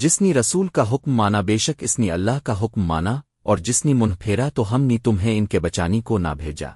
جس نے رسول کا حکم مانا، بے شک اس نے اللہ کا حکم مانا، اور جس نے منہ پھیرا تو ہم نے تمہیں ان کے بچانی کو نہ بھیجا۔